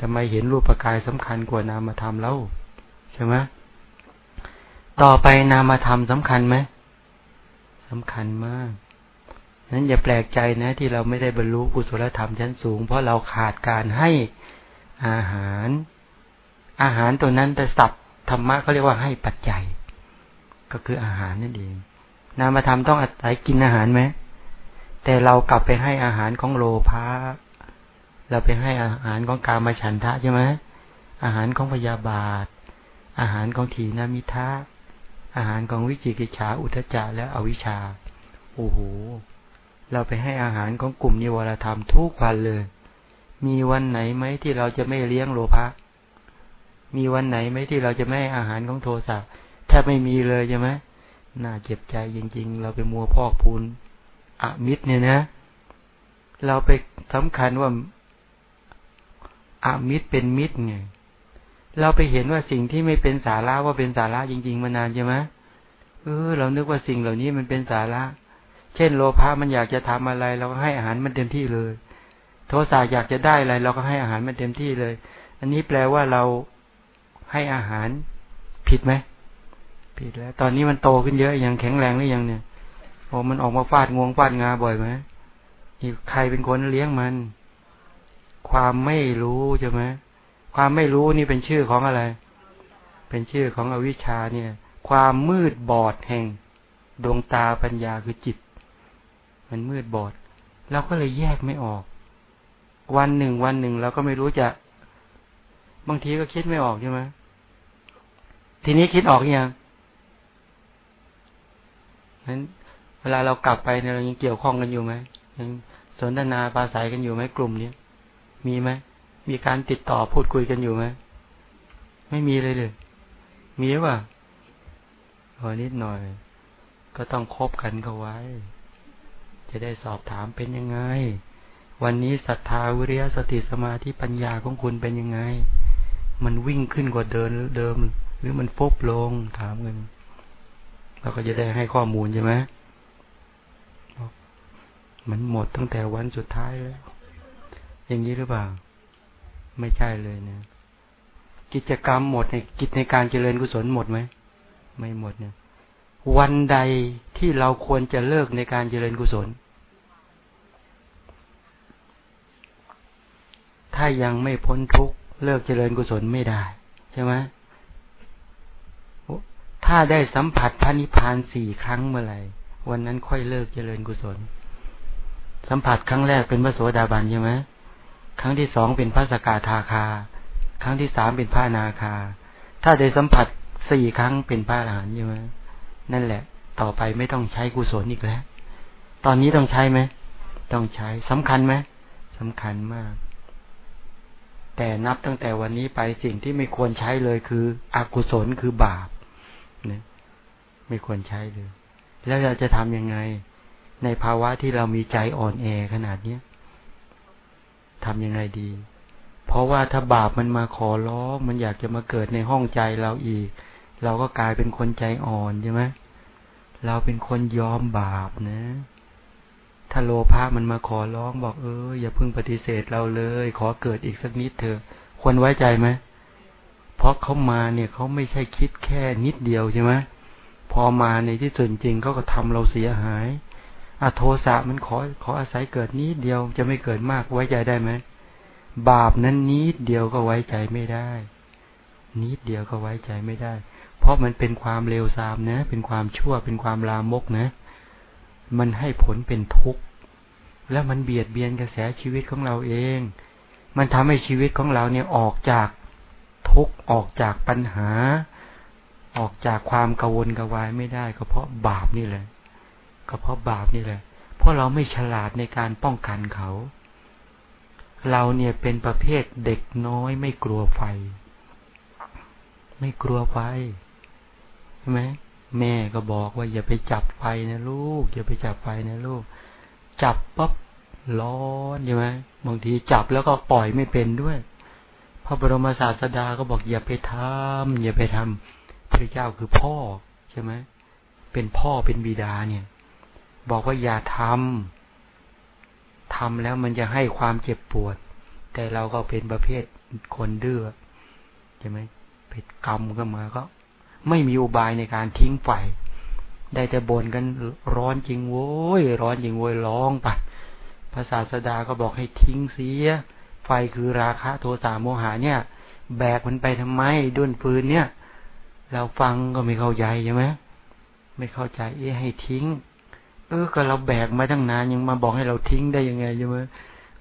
[SPEAKER 1] ทำไมเห็นรูปประกายสำคัญกว่านามธรรมแล้วใช่ไหมต่อไปนามธรรมสำคัญไหม สำคัญมากนั้นอย่าแปลกใจนะ ที่เราไม่ได้บรรลุกุศลธรรมชั้นสูง เพราะเราขาดการให้อาหาร อาหารตัวนั้นแต่สับธรรมะเขาเรียกว่าให้ปัจจัย ก็คืออาหารนั่นเองนามธรรมต้องอาศัยกินอาหารไหมแต่เรากลับไปให้อาหารของโลภะเราไปให้อาหารของกามฉันทะใช่ไหมอาหารของพยาบาท อาหารของถีนามิทะ อาหารของวิจิกิจฉาอุทจจะและอวิชชา โอ้โห เราไปให้อาหารของกลุ่มนิวรธรรมทุกวันเลย มีวันไหนไหมที่เราจะไม่เลี้ยงโลภะ มีวันไหนไหมที่เราจะไม่ให้อาหารของโทสะแทบไม่มีเลยใช่ไหมน่าเจ็บใจจริง ๆ เราไปมัวพอกพูนอมิตรเนี่ยนะ เราไปสำคัญว่าอามิตรเป็นมิตรไง เราไปเห็นว่าสิ่งที่ไม่เป็นสาระว่าเป็นสาระจริง ๆ มานานใช่ไหมเออ เรานึกว่าสิ่งเหล่านี้มันเป็นสาระ เช่น โลภะมันอยากจะทำอะไร เราก็ให้อาหารมันเต็มที่เลย โทสะอยากจะได้อะไร เราก็ให้อาหารมันเต็มที่เลย อันนี้แปลว่าเราให้อาหารผิดไหมผิดแล้ว ตอนนี้มันโตขึ้นเยอะอย่างแข็งแรงหรือยังเนี่ยโอ้มันออกมาฟาดงวงฟาดงาบ่อยไหมใครเป็นคนเลี้ยงมัน ความไม่รู้ใช่ไหม ความไม่รู้นี่เป็นชื่อของอะไร เป็นชื่อของอวิชชาเนี่ย ความมืดบอดแห่งดวงตาปัญญาคือจิต มันมืดบอดเราก็เลยแยกไม่ออก วันหนึ่งวันหนึ่งเราก็ไม่รู้จะ บางทีก็คิดไม่ออกใช่ไหมทีนี้คิดออกยังนั้นเวลาเรากลับไปเนี่ยเรายังเกี่ยวข้องกันอยู่ไหมยังสนทนาปราศัยกันอยู่ไหมกลุ่มนี้มีไหม มีการติดต่อพูดคุยกันอยู่ไหมไม่มีเลยเลย มีหรือเปล่าพอนิดหน่อย ก็ต้องคบกันเขาไว้ จะได้สอบถามเป็นยังไง วันนี้ศรัทธาวิริยะสติสมาธิปัญญาของคุณเป็นยังไง มันวิ่งขึ้นกว่าเดินเดิม หรือมันฟบลงถามกันเราก็จะได้ให้ข้อมูลใช่ไหมมันหมดตั้งแต่วันสุดท้ายแล้ว อย่างนี้หรือเปล่า ไม่ใช่เลยนะกิจกรรมหมดในกิจในการเจริญกุศลหมดไหมไม่หมดเนี่ยวันใดที่เราควรจะเลิกในการเจริญกุศล ถ้ายังไม่พ้นทุกข์เลิกเจริญกุศลไม่ได้ ใช่ไหมถ้าได้สัมผัสพระนิพพานสี่ครั้งเมื่อไหร่วันนั้นค่อยเลิกเจริญกุศล สัมผัสครั้งแรกเป็นพระโสดาบันใช่ไหม ครั้งที่สองเป็นพระสกาทาคา ครั้งที่สามเป็นพระนาคา ถ้าได้สัมผัสสี่ครั้งเป็นพระอรหันต์ใช่ไหมนั่นแหละ ต่อไปไม่ต้องใช้กุศลอีกแล้ว ตอนนี้ต้องใช้ไหมต้องใช้สำคัญไหมสำคัญมาก แต่นับตั้งแต่วันนี้ไปสิ่งที่ไม่ควรใช้เลยคืออกุศลคือบาปนี่ยไม่ควรใช้เลย แล้วเราจะทํำยังไง ในภาวะที่เรามีใจอ่อนแอขนาดเนี้ย ทำยังไงดี เพราะว่าถ้าบาปมันมาขอร้องมันอยากจะมาเกิดในห้องใจเราอีก เราก็กลายเป็นคนใจอ่อนใช่ไหมเราเป็นคนยอมบาปนะ ถ้าโลภะมันมาขอร้องบอกเอออย่าพึ่งปฏิเสธเราเลย ขอเกิดอีกสักนิดเถอะควรไว้ใจไหมเพราะเขามาเนี่ยเขาไม่ใช่คิดแค่นิดเดียวใช่ไหมพอมาในที่สุดจริงเขาก็ทำเราเสียหาย อโทสะมันขอขออาศัยเกิดนิดเดียวจะไม่เกิดมากไว้ใจได้ไหมบาปนั้นนิดเดียวก็ไว้ใจไม่ได้ นิดเดียวก็ไว้ใจไม่ได้ เพราะมันเป็นความเลวทรามนะ เป็นความชั่วเป็นความลามกนะ มันให้ผลเป็นทุกข์ แล้วมันเบียดเบียนกระแสชีวิตของเราเอง มันทำให้ชีวิตของเราเนี่ยออกจากทุกข์ออกจากปัญหา ออกจากความกังวลกวายไม่ได้ก็เพราะบาปนี่แหละ ก็เพราะบาปนี่แหละ เพราะเราไม่ฉลาดในการป้องกันเขา เราเนี่ยเป็นประเภทเด็กน้อยไม่กลัวไฟ ไม่กลัวไฟใช่ไหมแม่ก็บอกว่าอย่าไปจับไฟนะลูก อย่าไปจับไฟนะลูก จับปั๊บร้อนใช่ไหมบางทีจับแล้วก็ปล่อยไม่เป็นด้วย พระบรมศาสดาก็บอกอย่าไปทำอย่าไปทำพระเจ้าคือพ่อใช่ไหมเป็นพ่อเป็นบิดาเนี่ย บอกว่าอย่าทำทำแล้วมันจะให้ความเจ็บปวด แต่เราก็เป็นประเภทคนดื้อใช่ไหมเพ็ดกรรมก็มาก็ ไม่มีอุบายในการทิ้งไฟได้แต่บ่นกันร้อนจริงโว้ยร้อนจริงโว้ยร้องไปภาษาสดาก็บอกให้ทิ้งเสีย ไฟคือราคะโทสะโมหะเนี่ย แบกมันไปทำไมด้วนฟืนเนี่ย เราฟังก็ไม่เข้าใจใช่ไหมไม่เข้าใจเอ๊ะให้ทิ้ง เออก็เราแบกมาตั้งนานยังมาบอกให้เราทิ้งได้ยังไงใช่ไหม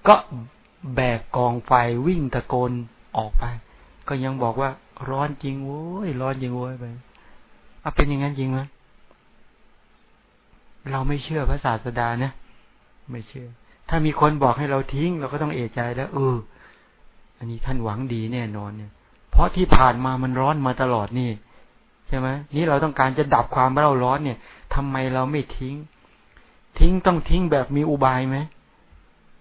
[SPEAKER 1] ก็แบกกองไฟวิ่งตะโกนออกไป ก็ยังบอกว่าร้อนจริงโว้ยร้อนจริงโว้ยไปเอาเป็นอย่างนั้นจริงไหมเราไม่เชื่อพระศาสดานะไม่เชื่อ ถ้ามีคนบอกให้เราทิ้ง เราก็ต้องเอะใจแล้วเอออันนี้ท่านหวังดีแน่นอนเนี่ย เพราะที่ผ่านมามันร้อนมาตลอดนี่ ใช่ไหมนี่เราต้องการจะดับความเร่าร้อนเนี่ยทำไมเราไม่ทิ้ง ทิ้งต้องทิ้งแบบมีอุบายไหม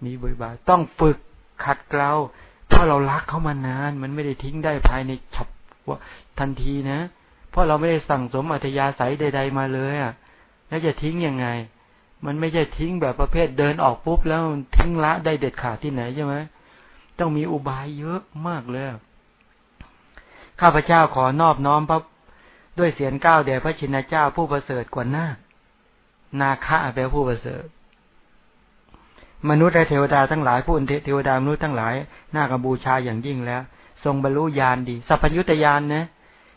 [SPEAKER 1] มีอุบายอุบายต้องฝึกขัดเกลาเพราเรารักเขามานาน มันไม่ได้ทิ้งได้ภายในฉับว่าทันทีนะ เพราะเราไม่ได้สั่งสมอัธยาศัยใด ๆ มาเลยอะ แล้วจะทิ้งยังไง มันไม่ใช่ทิ้งแบบประเภทเดินออกปุ๊บแล้วทิ้งละได้เด็ดขาดที่ไหนใช่ไหมต้องมีอุบายเยอะมากเลยข้าพเจ้าขอนอบน้อมพระด้วยเศียรเกล้าแด่พระชินเจ้าผู้ประเสริฐกว่าหน้า นาคะแปลผู้ประเสริฐมนุษย์และเทวดาทั้งหลายผู้เทวดามนุษย์ทั้งหลายน่ากบูชาอย่างยิ่งแล้ว ทรงบรรลุญาณดี สัพพยุตยานนะ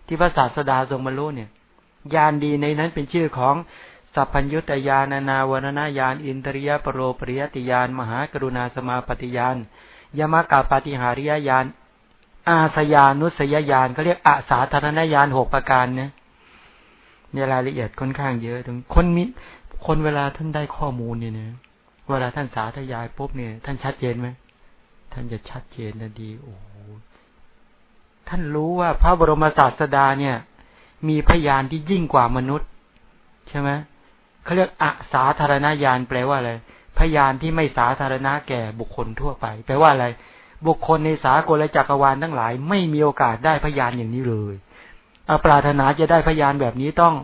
[SPEAKER 1] ที่พระศาสดาทรงบรรลุเนี่ยญาณดีในนั้นเป็นชื่อของสัพพัญยุตยานนาวรณญาณอินทริยปรโรปริยติยานมหากรุณาสมาปฏิยานยมกาปฏิหาริยญาณอาสยานุสยญาณเขาเรียกอาสาธารณญาณหกประการเนี่ยในรายละเอียดค่อนข้างเยอะ ถึงคนมี คนเวลาท่านได้ข้อมูลเนี่ยนะเวลาท่านสาธยายปุ๊บเนี่ย ท่านชัดเจนไหมท่านจะชัดเจนนะดี โอ้ท่านรู้ว่าพระบรมศาสดาเนี่ย มีพยานที่ยิ่งกว่ามนุษย์ ใช่ไหมเขาเรียกอสาธารณญาณแปลว่าอะไรพยานที่ไม่สาธารณะแก่บุคคลทั่วไป แปลว่าอะไร บุคคลในสากลจักรวาลทั้งหลาย ไม่มีโอกาสได้พยานอย่างนี้เลยอาปรารถนาจะได้พยานแบบนี้ต้อง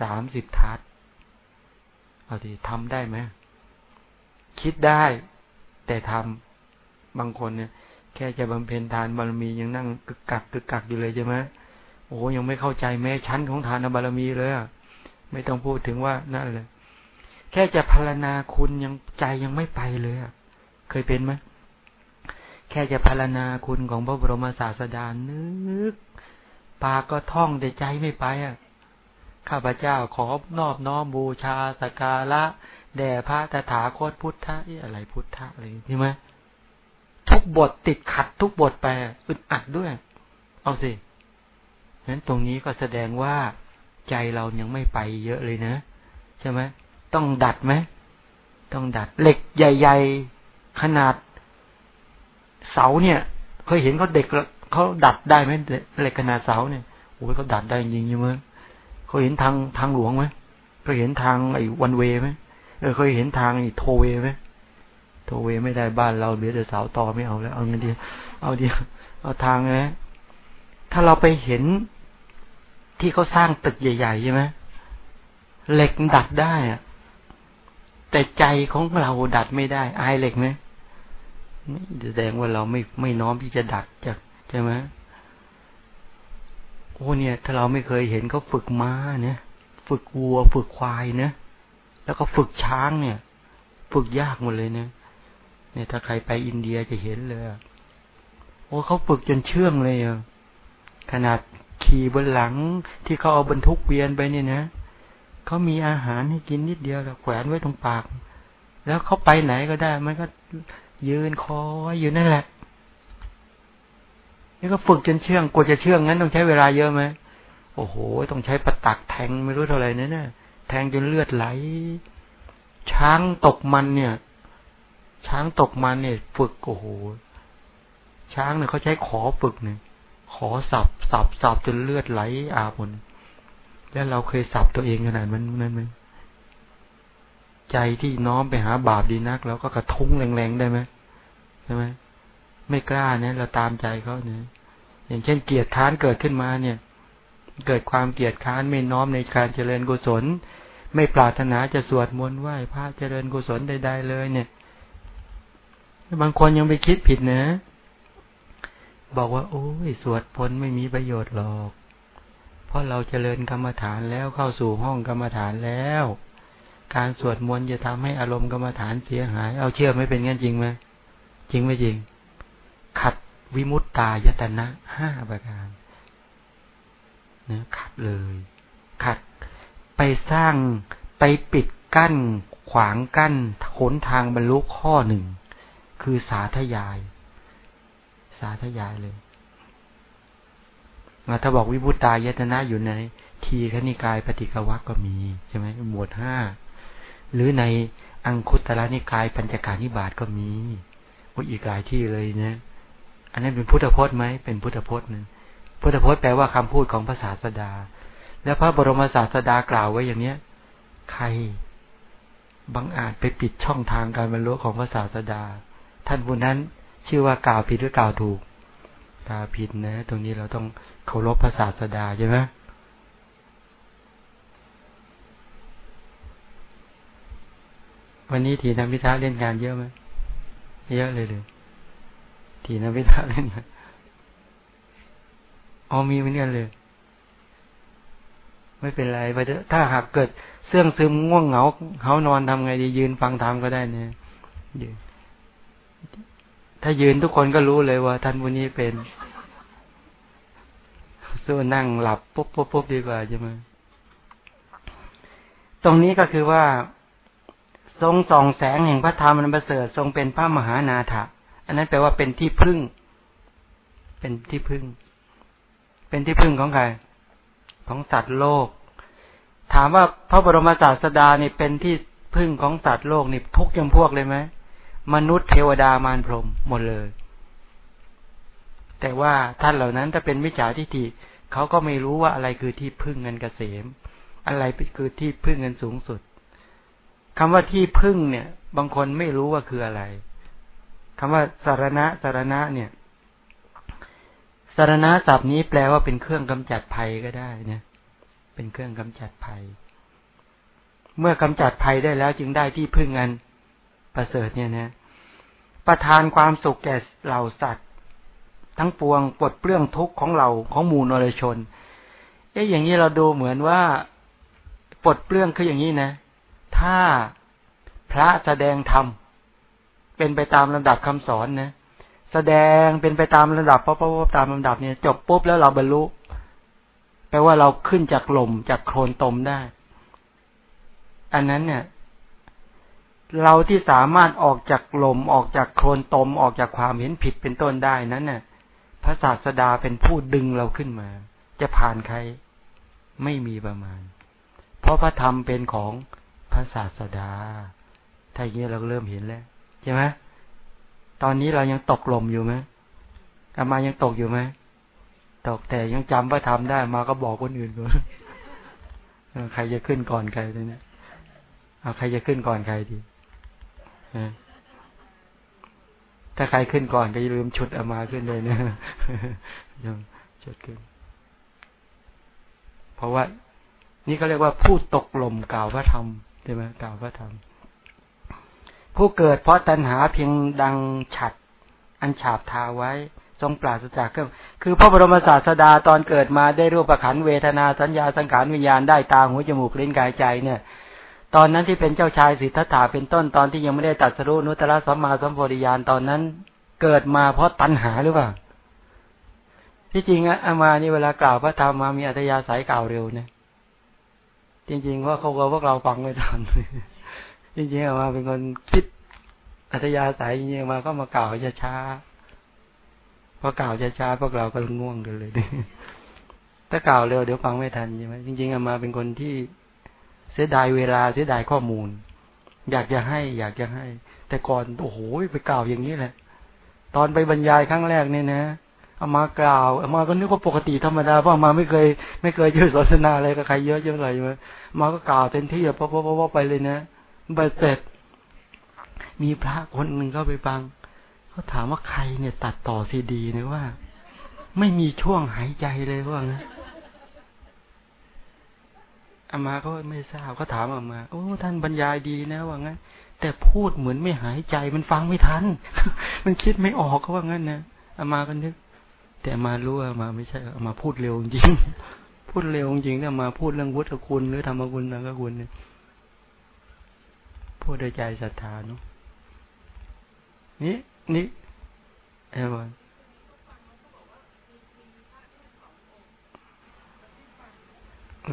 [SPEAKER 1] สามสิบทัศ เอาทีทำได้ไหมคิดได้ แต่ทำบางคนเนี่ย แค่จะบำเพ็ญทานบารมียังนั่งกึกกักกึกกักอยู่เลยใช่ไหมโอ้ยังไม่เข้าใจแม้ชั้นของทานบารมีเลยอะไม่ต้องพูดถึงว่านั่นเลย แค่จะพารณาคุณยังใจยังไม่ไปเลยอะเคยเป็นไหมแค่จะพารณาคุณของพระบรมศาสดานึกปากก็ท่องแต่ใจไม่ไปอะ ข้าพเจ้าขอนอบน้อมบูชาสการะแด่พระตถาคตพุทธะอะไรพุทธะอะไรใช่ไหมทุกบทติดขัดทุกบทไปอึดอัดด้วย เอาสินั้นตรงนี้ก็แสดงว่าใจเรายังไม่ไปเยอะเลยนะ ใช่ไหมต้องดัดไหมต้องดัดเหล็กใหญ่ ๆ ขนาด เสาเนี่ย เคยเห็นเขาเด็กเขาดัดได้ไหมเหล็กขนาดเสาเนี่ยโอ้ยเขาดัดได้จริงๆมั้ย เคยเห็นทางทางหลวงไหมเคยเห็นทางไอ้วันเวไหมเออเคยเห็นทางไอ้โทเวไหมโทเวไม่ได้บ้านเราเหลือแต่เสาต่อไม่เอาแล้ว เอาเงินเดียวเอาเดียวเอาทางนะถ้าเราไปเห็นที่เขาสร้างตึกใหญ่ๆใช่ไหมเหล็กดัดได้อะแต่ใจของเราดัดไม่ได้ อายเหล็กไหมนี่แสดงว่าเราไม่ไม่น้อมที่จะดัดจะใช่ไหม โอ้เนี่ย ถ้าเราไม่เคยเห็นเขาฝึกม้าเนี่ย ฝึกวัว ฝึกควายเนะแล้วก็ฝึกช้างเนี่ย ฝึกยากหมดเลยเนี่ยเนี่ยถ้าใครไปอินเดียจะเห็นเลยโอ้เขาฝึกจนเชื่องเลยอะขนาดขี่บนหลังที่เขาเอาบรรทุกเวียนไปเนี่ยนะเขามีอาหารให้กินนิดเดียวแล้วแขวนไว้ตรงปาก แล้วเขาไปไหนก็ได้ มันก็ยืนคอยอยู่นั่นแหละ นี่ก็ฝึกจนเชื่องกว่าจะเชื่องงั้นต้องใช้เวลาเยอะไหมโอ้โห ต้องใช้ประตักแทงไม่รู้เท่าไหร่นะเนี่ยแทงจนเลือดไหล ช้างตกมันเนี่ย ช้างตกมันเนี่ย ฝึกโอ้โหช้างเนี่ยเขาใช้ขอฝึกเนี่ยขอสับสับสับจนเลือดไหล อาบหมดแล้วเราเคยสับตัวเองขนาดมันนั้นไหมใจที่น้อมไปหาบาปดีนัก แล้วก็กระทุ้งแรงๆได้ไหมใช่ไหม ไม่กล้าเนี่ยเราตามใจเขาเนี่ยอย่างเช่นเกียรติค้านเกิดขึ้นมาเนี่ย เกิดความเกียรติค้านไม่น้อมในการเจริญกุศล ไม่ปรารถนาจะสวดมนต์ไหว้พระเจริญกุศลใดๆเลย เนี่ยบางคนยังไปคิดผิดนะ บอกว่า โอ้ยสวดพนไม่มีประโยชน์หรอก เพราะเราเจริญกรรมฐานแล้วเข้าสู่ห้องกรรมฐานแล้ว การสวดมนต์จะทำให้อารมณ์กรรมฐานเสียหาย เอาเชื่อไม่เป็นงั้นจริงไหมจริงไม่จริง ขัดวิมุตตายตนะห้าประการเนะขัดเลย ขัดไปสร้างไปปิดกั้น ขวางกั้นขนทางบรรลุข้อหนึ่ง คือสาธยาย สาธยายเลยถ้าบอกวิบุตตายตนะอยู่ใน ทีขณิกายปฏิกวักก็มีใช่ไหมหมวดห้าหรือในอังคุตระนิกายปัญจการนิบาตก็มีอีกหลายที่เลยเนะ อันนั้นเป็นพุทธพจน์ไหมเป็นพุทธพจน์นะพุทธพจน์แปลว่าคำพูดของภาษาสดา แล้วพระบรมศาสดากล่าวไว้อย่างเนี้ย ใครบังอาจไปปิดช่องทางการบรรลุของภาษาสดา ท่านผู้นั้นชื่อว่ากล่าวผิดหรือกล่าวถูกตาวผิดนะ ตรงนี้เราต้องเคารพภาษาสดาใช่ไหมวันนี้ทีนพิธาเล่นงานเยอะไหมเยอะเลยเลย ทีนพิธาเล่นอ๋อมีเหมือนกันเลย ไม่เป็นไรไปเถอะถ้าหากเกิดเสื่องซึมง่วงเหงาเขานอนทำไงดียืนฟังธรรมก็ได้เนี่ยยืนถ้ายืนทุกคนก็รู้เลยว่าท่านวันนี้เป็นสู้นั่งหลับปุ๊บปุ๊บปุ๊บดีกว่าใช่ไหมตรงนี้ก็คือว่า ทรงส่องแสงแห่งพระธรรมนันประเสริฐทรงเป็นพระมหานาถะ อันนั้นแปลว่าเป็นที่พึ่ง เป็นที่พึ่ง เป็นที่พึ่งของใคร ของสัตว์โลก ถามว่าพระบรมศาสดานี่เป็นที่พึ่งของสัตว์โลกนี่ทุกยังพวกเลยไหมมนุษย์เทวดามารพรหมหมดเลย แต่ว่าท่านเหล่านั้นถ้าเป็นมิจฉาทิฏฐิเขาก็ไม่รู้ว่าอะไรคือที่พึ่งเงินเกษม อะไรคือที่พึ่งเงินสูงสุดคำว่าที่พึ่งเนี่ย บางคนไม่รู้ว่าคืออะไร คำว่าสารณะสารณะเนี่ยสารณะศัพท์นี้แปลว่าเป็นเครื่องกำจัดภัยก็ได้เนี่ยเป็นเครื่องกำจัดภัย เมื่อกำจัดภัยได้แล้วจึงได้ที่พึ่งเงินประเสริฐเนี่ยนะประทานความสุขแก่เหล่าสัตว์ ทั้งปวงปลดเปลื้องทุกข์ของเราของหมู่นรชนเอ๊ะอย่างนี้เราดูเหมือนว่าปลดเปลื้องคืออย่างนี้นะ ถ้าพระแสดงธรรม เป็นไปตามลำดับคำสอนนะแสดงเป็นไปตามลำดับป๊บป๊บตามลำดับเนี่ย จบปุ๊บแล้วเราบรรลุแปลว่าเราขึ้นจากหล่มจากโคลนตมได้ อันนั้นเนี่ย เราที่สามารถออกจากหล่มออกจากโคลนตมออกจากความเห็นผิดเป็นต้นได้นั้นน่ะพระศาสดาเป็นผู้ดึงเราขึ้นมา จะผ่านใครไม่มีประมาณ เพราะพระธรรมเป็นของพระศาสดา ถ้าอย่างนี้เราเริ่มเห็นแล้ว ใช่ไหมตอนนี้เรายังตกลมอยู่ไหมอามายังตกอยู่ไหมตกแต่ยังจำว่าทำได้มาก็บอกคนอื่นก่อนใครจะขึ้นก่อนใครเนี่ยเอาใครจะขึ้นก่อนใครดีถ้าใครขึ้นก่อนก็อย่าลืมชุดอามาขึ้นเลยนะยังชุดขึ้น เพราะว่า นี่ก็เรียกว่าผู้ตกลมกล่าวพระธรรมใช่ไหมกล่าวพระธรรม ผู้เกิดเพราะตัณหาเพียงดังฉัด อันฉาบทาไว้ ทรงปราศจากเครื่องคือพระบรมศาสดาตอนเกิดมาได้รูปประขันเวทนาสัญญาสังขารวิญญาณได้ตาหูจมูกลิ้นกายใจเนี่ยตอนนั้นที่เป็นเจ้าชายสิทธัตถะเป็นต้นตอนที่ยังไม่ได้ตัดสรุนุตตะสัมมาสัมปวิญาณตอนนั้น เกิดมาเพราะตัณหาหรือเปล่าที่จริงอะอามานี่เวลากล่าวพระธรรมมามีอัตยาสายกล่าวเร็วเนี่ยจริงๆว่าเขาก็พวกเราฟังไม่ทัน จริงๆอามาเป็นคนคิดอัตยาสายจริงๆมาก็มากล่าวจะช้าพอกล่าวช้าๆพวกเราก็ง่วงกันเลยถ้ากล่าวเร็วเดี๋ยวฟังไม่ทันใช่ไหมจริงๆอามาเป็นคนที่เสียดายเวลาเสียดายข้อมูล อยากจะให้ อยากจะให้ แต่ก่อนโอ้โหไปกล่าวอย่างนี้แหละ ตอนไปบรรยายครั้งแรกเนี่ยนะเอามากล่าวเอามาก็นึกว่าปกติธรรมดาเพราะมาไม่เคย ไม่เคยเจอสนทนาอะไรกับใครเยอะเยอะเลยมามาก็กล่าวเต็มที่เพราะเพราะเพราะไปเลยนะ ไปเสร็จ มีพระคนหนึ่งเข้าไปฟังเขาถามว่าใครเนี่ย ตัดต่อซีดีเนี่ยว่า ไม่มีช่วงหายใจเลยว่างั้นอามาก็ไม่ทราบก็ถามอามา โอ้ ท่านบรรยายดีนะว่างั้น แต่พูดเหมือนไม่หายใจมันฟังไม่ทัน มันคิดไม่ออกก็ว่างั้นนะอามาก็นึก แต่มารู้ว่ามาไม่ใช่อมาพูดเร็วจริง พูดเร็วจริงแต่มาพูดเรื่องวุฒิคุณหรือธรรมคุณนะก็คุณเนี่ย พูดด้วยใจศรัทธาเนาะนี่นี่เอวอน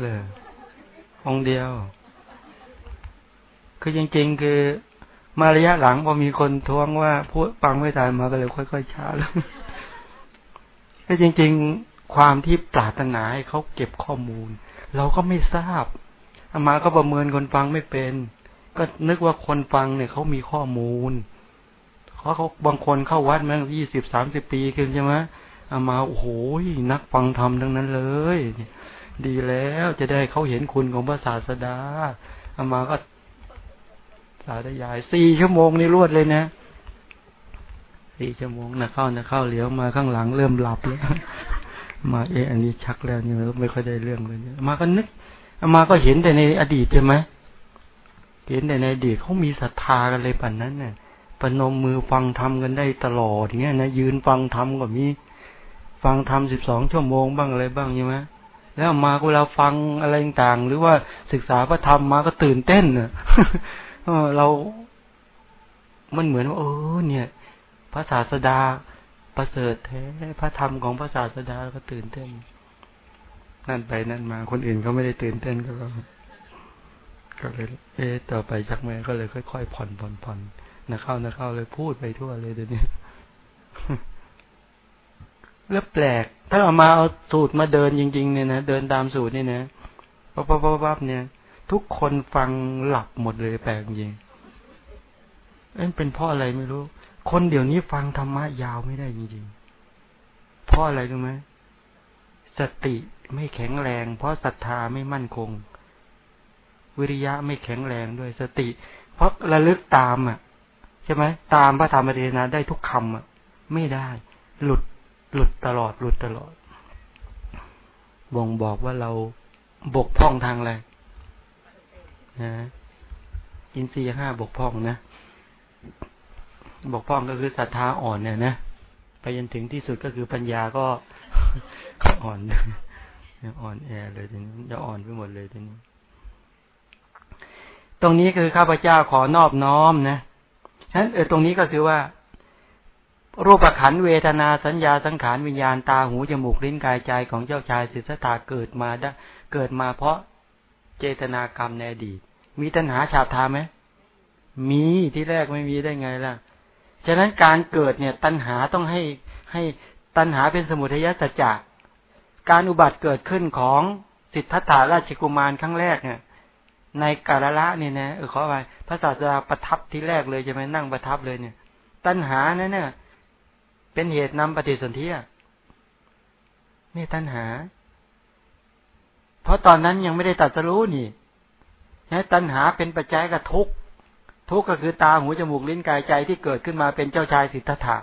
[SPEAKER 1] เลยองเดียว คือจริง ๆ คือมาระยะหลังพอมีคนท้วงว่าพูดฟังไม่ทันมาก็เลยค่อยๆช้าแล้วแต่จริง ๆ ความที่ปรารถนาให้เขาเก็บข้อมูล เราก็ไม่ทราบอามาก็ประเมินคนฟังไม่เป็น นึกว่าคนฟังเนี่ยเขามีข้อมูลเพราะเขาบางคนเข้าวัดมายี่สิบสามสิบปีขึ้นใช่ไหมอามาโอ้โหนักฟังธรรมทั้งนั้นเลย ดีแล้วจะได้เขาเห็นคุณของพระศาสดาอามาก็สาธยายสี่ชั่วโมงนี่รวดเลยนะสี่ชั่วโมงนะเข้านะเข้าเหลียวมาข้างหลังเริ่มหลับแล้วมาเอออันนี้ชักแล้วเนี่ยไม่ค่อยได้เรื่องเลยเนี่ยมาก็นึกมาก็เห็นแต่ในอดีตใช่ไหม เห็นแต่ในอดีตเขามีศรัทธากันเลยป่านนั้นเนี่ยปนมมือฟังทำกันได้ตลอดอย่างเงี้ยนะยืนฟังทำก็มีฟังทำสิบสองชั่วโมงบ้างอะไรบ้างใช่ไหมแล้วมาเวลาฟังอะไรต่างหรือว่าศึกษาพระธรรมมาก็ตื่นเต้นเน่ะเรา มันเหมือนว่าเออเนี่ยพระศาสดาประเสริฐแท้พระธรรมของพระศาสดาก็ตื่นเต้น นั่นไปนั่นมา คนอื่นเขาไม่ได้ตื่นเต้นก็ ก็เลย เอ๊ต่อไปชักแม่ก็เลยค่อยๆผ่อนผ่อนผ่อนนะเข้านะเข้าเลยพูดไปทั่วเลยเดี๋ยวนี้แล้วแปลก ถ้าเอามาเอาสูตรมาเดินจริง ๆ เนี่ยนะเดินตามสูตรนี่นะปั๊บปั๊บปั๊บเนี่ย ทุกคนฟังหลับหมดเลยแปลกจริงเอ้เป็นเพราะอะไรไม่รู้ คนเดี๋ยวนี้ฟังธรรมะยาวไม่ได้จริงๆเพราะอะไรรู้ไหมสติไม่แข็งแรง เพราะศรัทธาไม่มั่นคง วิริยะไม่แข็งแรงด้วยสติ เพราะระลึกตามอะ ใช่ไหมตามพระธรรมเทศนาได้ทุกคำอะ ไม่ได้ หลุดหลุดตลอดหลุดตลอดบ่งบอกว่าเราบกพร่องทางอะไรนะอินทรีย์ห้าบกพร่องนะบกพร่องก็คือศรัทธาอ่อนเนี่ยนะไปจนถึงที่สุดก็คือปัญญาก็อ่อนอ่อนแอเลยทีนี้จะอ่อนไปหมดเลยทีนี้ รงนี้คือข้าพเจ้าขอนอบน้อมนะฉะนั้นเออตรงนี้ก็คือว่า รูปขันเวทนาสัญญาสังขารวิญญาณตาหูจมูกลิ้นกายใจของเจ้าชายสิทธัตถะเกิดมาได้เกิดมาเพราะเจตนากรรมในอดีต มีตัณหาฉาบทาไหมมีที่แรกไม่มีได้ไงล่ะ ฉะนั้นการเกิดเนี่ย ตัณหาต้องให้ให้ตัณหาเป็นสมุทัยสัจจะการอุบัติเกิดขึ้นของสิทธัตถาราชกุมารครั้งแรกเนี่ย ในกาละละเนี่ยนะเออขอไปพระศาสดาประทับที่แรกเลยใช่ไหมนั่งประทับเลยเนี่ย ตัณหานั่นเนี่ยเป็นเหตุนำปฏิสนธินี่ตัณหา เพราะตอนนั้นยังไม่ได้ตัดสรู้นี่นะตัณหาเป็นปัจจัยกับทุกทุกก็คือตาหูจมูกลิ้นกายใจที่เกิดขึ้นมาเป็นเจ้าชายสิทธัตถะ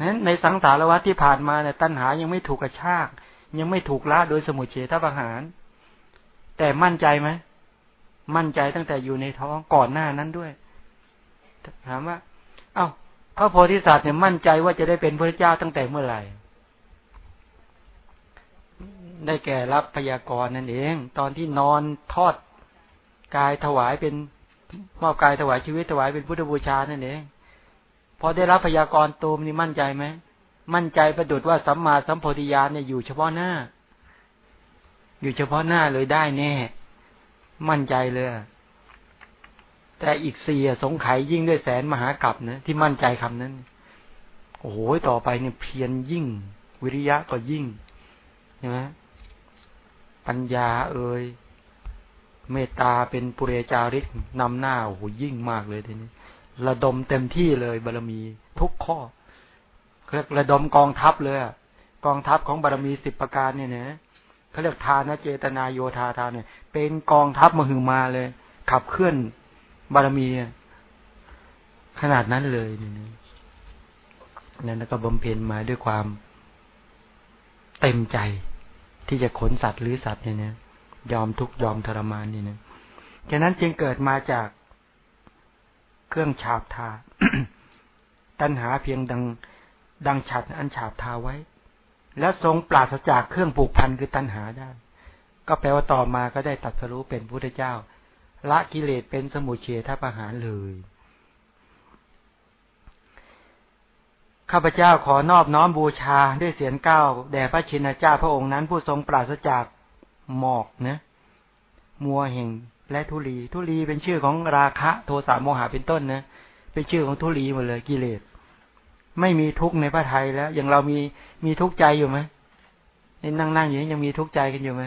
[SPEAKER 1] นั้นในสังสารวัฏที่ผ่านมาเนี่ยตัณหายังไม่ถูกกระชาก ยังไม่ถูกละโดยสมุทเฉทประหาร แต่มั่นใจไหมมั่นใจตั้งแต่อยู่ในท้องก่อนหน้านั้นด้วย ถามว่า เอา้าพระโพธิสัตว์เนี่ยมั่นใจว่าจะได้เป็นพระเจ้าตั้งแต่เมื่อไหร่ ได้แก่รับพยากรณ์นั่นเอง ตอนที่นอนทอดกายถวายเป็นมอบกายถวายชีวิตถวายเป็นพุทธบูชานั่นเองพอได้รับพยากรณ์ตูมนี่มั่นใจไหมมั่นใจประดุดว่าสัมมาสัมโพธิญาณเนี่ยอยู่เฉพาะหน้า อยู่เฉพาะหน้าเลยได้แน่ มั่นใจเลย แต่อีกสี่สงไขยิ่งด้วยแสนมหากรัปนะที่มั่นใจคำนั้น โอ้โหต่อไปเนี่ยเพียรยิ่ง วิริยะก็ยิ่งใช่ไหมปัญญาเอ่ยเมตตาเป็นปุเรจาริกนำหน้าโอ้โหยิ่งมากเลยทีนี้ ระดมเต็มที่เลยบารมีทุกข้อเรียกระดมกองทัพเลยกองทัพของบารมีสิบประการเนี่ยนะ เขาเรียกทานเจตนาโยธาทานเนี่ย เป็นกองทัพมหึมาเลย ขับเคลื่อนบารมีขนาดนั้นเลยนี่นั่นก็บำเพ็ญมาด้วยความเต็มใจที่จะขนสัตว์หรือสัตว์เนี่ยนะยอมทุกยอมทรมานนี่นะฉะนั้นจึงเกิดมาจากเครื่องฉาบทา ตัณหาเพียงดังดังฉัดอันฉาบทาไว้ แล้วทรงปราศจากเครื่องผูกพันคือตัณหาได้ ก็แปลว่าต่อมาก็ได้ตัดสรู้เป็นพุทธเจ้า ละกิเลสเป็นสมุเฉทประหารเลย ข้าพเจ้าขอนอบน้อมบูชาด้วยเสียงก้าวแด่พระชินเจ้าพระองค์นั้นผู้ทรงปราศจากหมอกนะมัวแห่งและทุลี ทุลีเป็นชื่อของราคะ โทสะโมหะเป็นต้นนะ เป็นชื่อของทุลีหมดเลยกิเลส ไม่มีทุกข์ในพระไทยแล้ว อย่างเรามีมีทุกข์ใจอยู่ไหมนั่งนั่งอย่างนี้ยังมีทุกข์ใจกันอยู่ไหม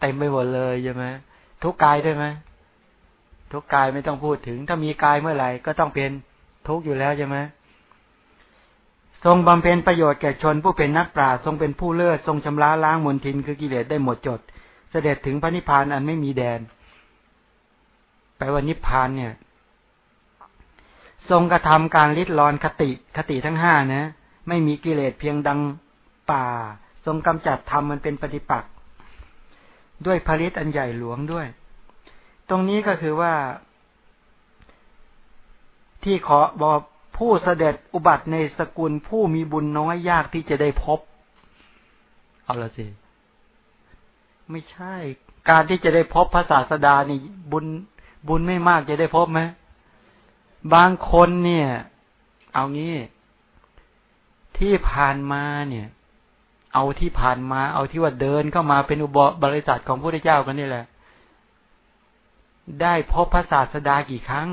[SPEAKER 1] เต็มไปหมดเลยใช่ไหมทุกข์กายด้วยไหมทุกข์กายไม่ต้องพูดถึง ถ้ามีกายเมื่อไหร่ก็ต้องเป็นทุกข์อยู่แล้วใช่ไหมทรงบำเพ็ญประโยชน์แก่ชนผู้เป็นนักปราชญ์ทรงเป็นผู้เลิศทรงชำระล้างมลทินคือกิเลสได้หมดจด เสด็จถึงพระนิพพานอันไม่มีแดนแปลว่านิพพานเนี่ย ทรงกระทำการลิดรอนคติคติทั้งห้านะ ไม่มีกิเลสเพียงดังป่า ทรงกำจัดธรรมมันเป็นปฏิปักษ์ด้วยผลิตอันใหญ่หลวงด้วย ตรงนี้ก็คือว่า ที่ขอบอกผู้เสด็จอุบัติในสกุลผู้มีบุญน้อยยากที่จะได้พบ เอาละสิ ไม่ใช่ การที่จะได้พบพระศาสดานี่บุญบุญไม่มากจะได้พบไหม บางคนเนี่ย เอางี้ ที่ผ่านมาเนี่ย เอาที่ผ่านมา เอาที่ว่าเดินเข้ามาเป็นอุบบริษัทของพระพุทธเจ้ากันนี่แหละ ได้พบพระศาสดากี่ครั้ง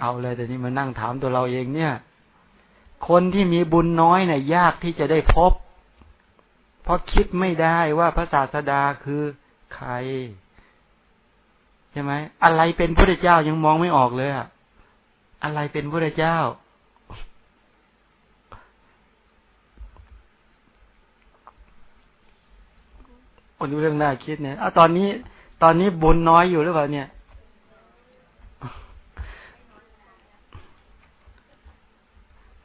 [SPEAKER 1] เอาเลยแต่นี้มานั่งถามตัวเราเองเนี่ย คนที่มีบุญน้อยเนี่ยยากที่จะได้พบ เพราะคิดไม่ได้ว่าพระศาสดาคือใคร ใช่ไหมอะไรเป็นพระเจ้ายังมองไม่ออกเลยอะอะไรเป็นพระเจ้าคนดูเรื่องน่าคิดเนี่ยเอาตอนนี้ ตอนนี้บุญน้อยอยู่หรือเปล่าเนี่ย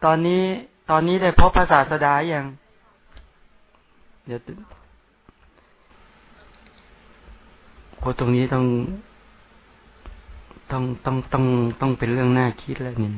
[SPEAKER 1] ตอนนี้ตอนนี้ได้พบภาษาสดาอย่างเดี๋ยวโอ้ตรงนี้ต้อง ต้องต้องต้องต้องเป็นเรื่องน่าคิดแล้วเนี่ย